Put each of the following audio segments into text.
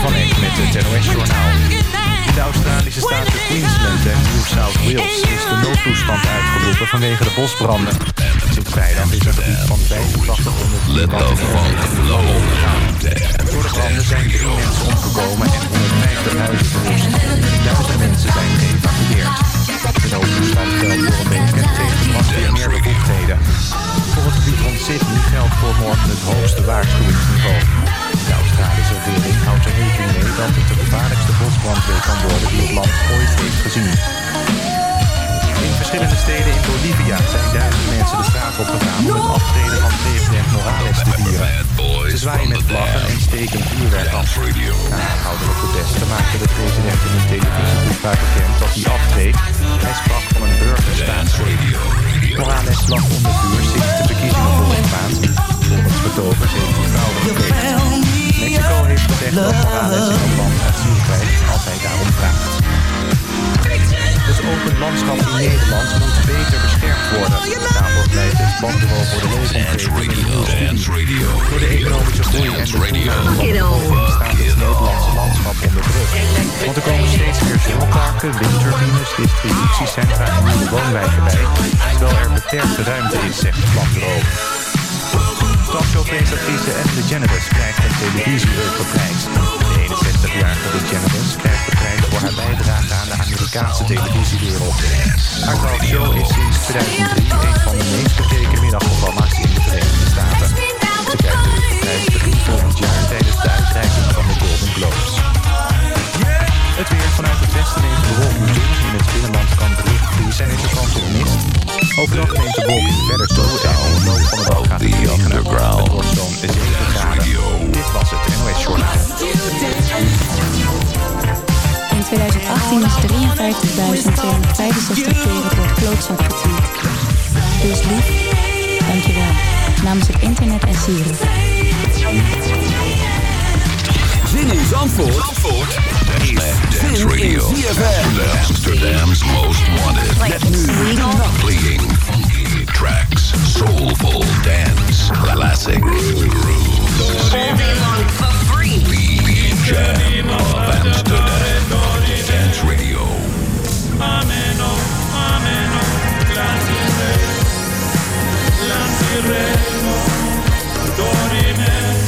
van Eck met het NOS-journaal. In de Australische staten Queensland en New South Wales is de noodtoestand uitgeroepen vanwege de bosbranden. Sinds vrijdag is een gebied van 8500 Let the funk flow. Door de branden zijn drie mensen omgekomen en 150 huizen verwoest. Duizenden mensen zijn geëvacueerd. De noodtoestand geldt door een week en tegen de brandweer meer bevoegdheden. Voor het gebied rond Sydney geldt voor morgen het hoogste waarschuwingsniveau. Australische regering houdt er rekening mee dat het de gevaarlijkste bosbrandweer kan worden die het land ooit heeft gezien. In verschillende steden in Bolivia zijn duizenden mensen de straat op gegaan om het aftreden van president Morales te vieren. Ze zwaaien met vlaggen en steken vuurwerk af. Na aanhoudelijke protesten maakte de president in een televisietoespraak bekend dat hij aftreedt. Hij sprak van een burgerstaat. Morales lag onder vuur sinds de verkiezingen vorige maand. Volgens betogers heeft hij fraude gepleegd. Mexico heeft gezegd dat Morales in een land asiel krijgt als hij daarom vraagt. Het open landschap in Nederland moet beter beschermd worden. Daarvoor pleit het Planbureau voor de leefomgeving in een studie. Door de economische groei en de toename van de staat het Nederlandse landschap onder druk. Want er komen steeds meer zonneparken, windturbines, distributiecentra en nieuwe woonwijken bij, terwijl er beperkte ruimte is, zegt het Planbureau. Talkshowpresentatrice Ellen DeGeneres krijgt een televisiereukprijs. De 61-jarige DeGeneres krijgt de prijs voor haar bijdrage aan de Amerikaanse televisiewereld. Haar talkshow is sinds 2003 een van de meest bekeken middagprogramma's in de Verenigde Staten. Ze krijgt de begin volgend jaar tijdens de uitreiking van de Golden Globes. Het weer vanuit het westen neemt bewolking toe. In het binnenland kan bericht vriezen en is er kans op mist. Overdag neemt de wolking verder toe en in de loop van de dag gaat het regenen. Het wordt zo'n 7 graden. Dit was het NOS Journaal. In 2018 is 53.265 keren door klootzak getweet. Doe eens lief. Dankjewel. Namens het internet en Siri. Zin in Zandvoort, Zandvoort is Zin in ZFM. Amsterdam's most wanted. Met nu Playing funky tracks, soulful dance, classic grooves. All day long for free. The Jam of Amsterdam. Dance Radio. Ameno, ameno, glansiremo, glansiremo, dorime.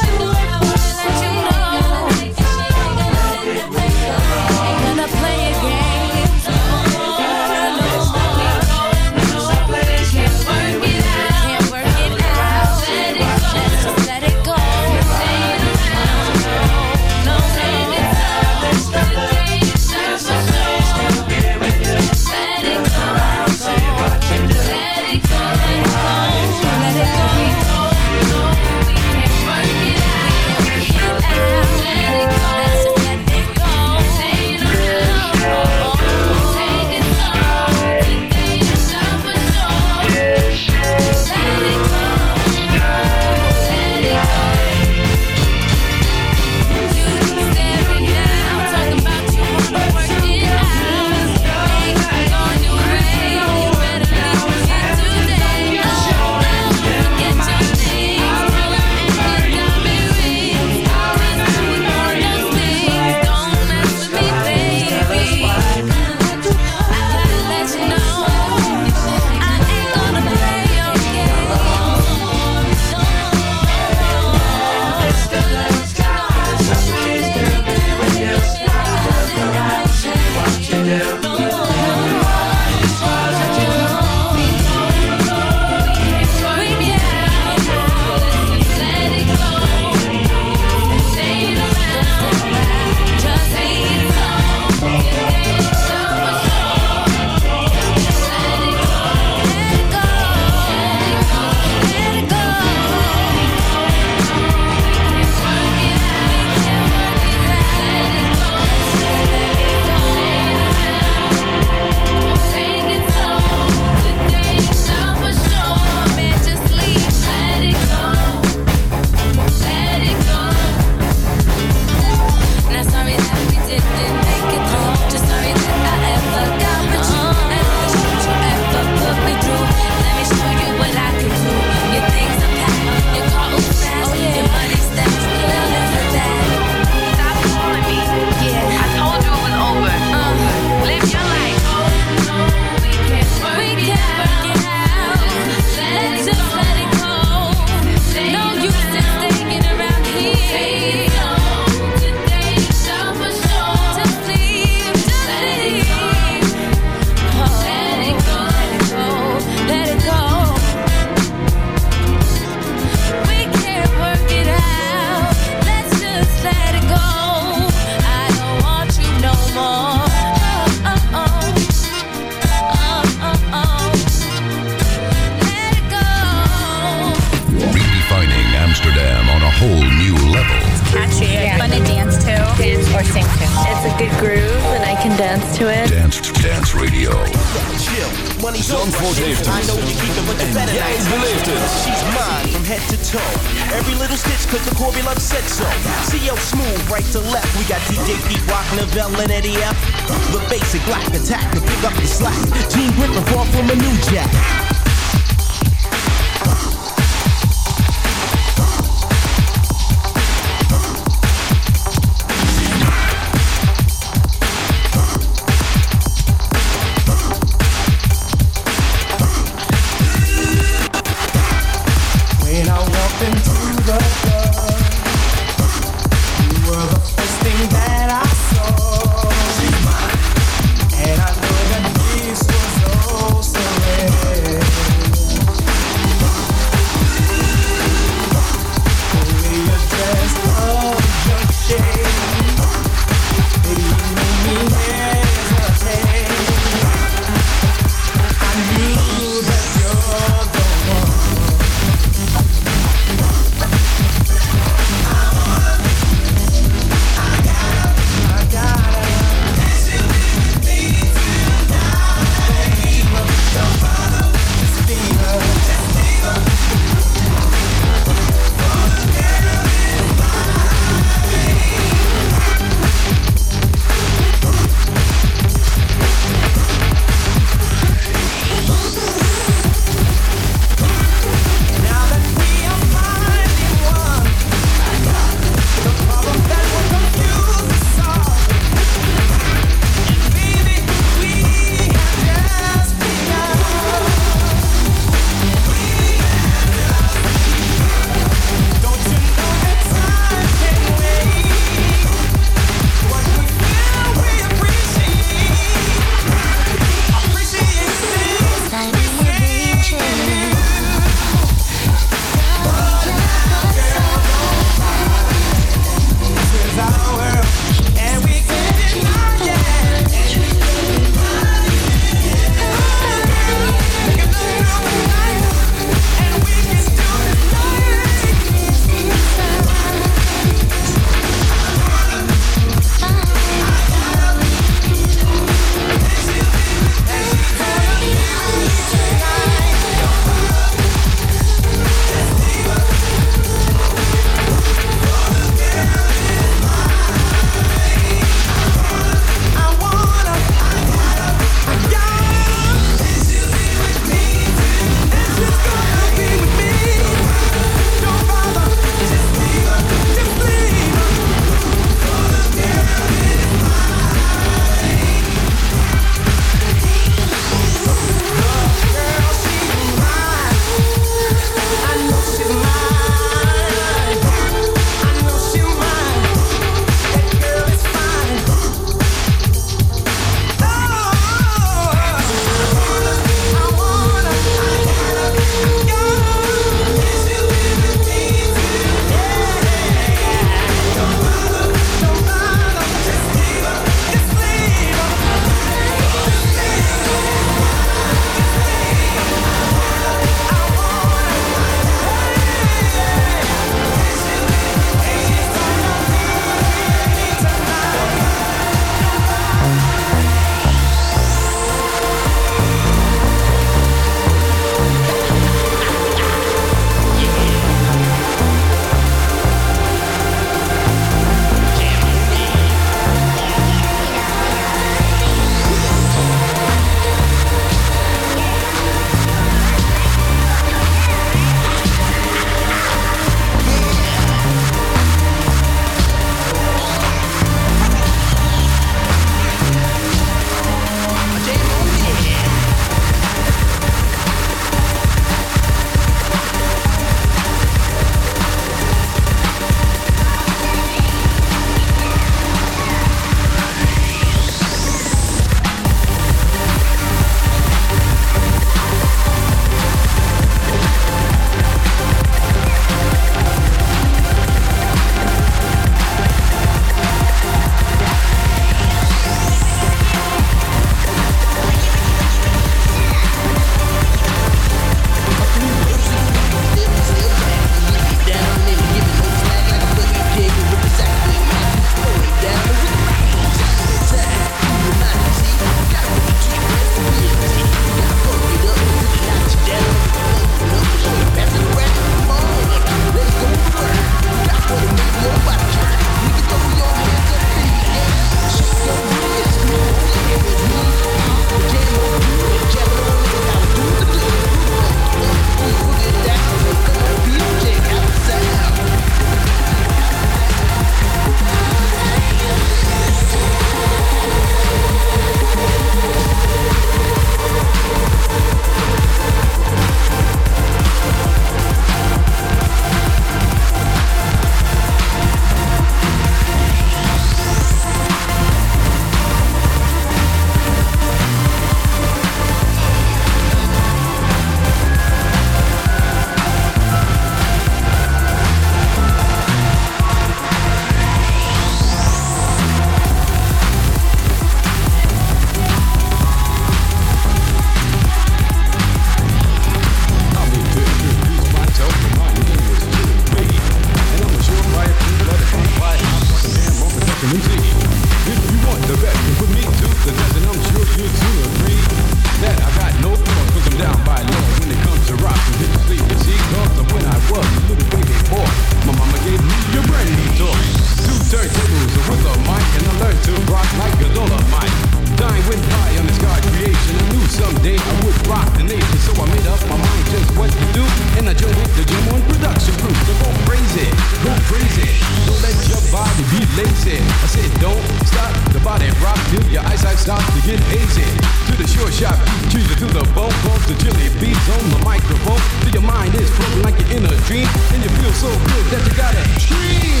dream, and you feel so good that you gotta dream.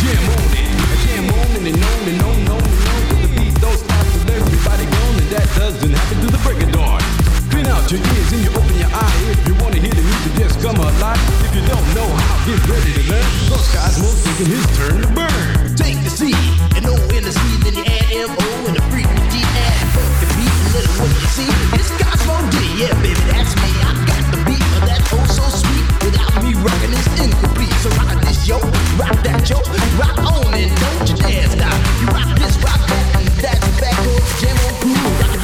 Jam on it, jam on and on and on and on and on till the beat those parts of everybody gone, and that doesn't happen till the break of dawn. Clean out your ears and you open your eye if you wanna hear the music just come alive. If you don't know how, get ready to learn. Those most taking his turn to burn. Take the C and no and the C, then you add M O and the frequency add the beat and little what you see. It's Cosmo D, yeah baby, that's me. I got the Rockin' is incomplete, so rock this, yo. Rock that, yo. Rock on and don't you dare stop. You rock this, rock that, that's back on the jam on cool.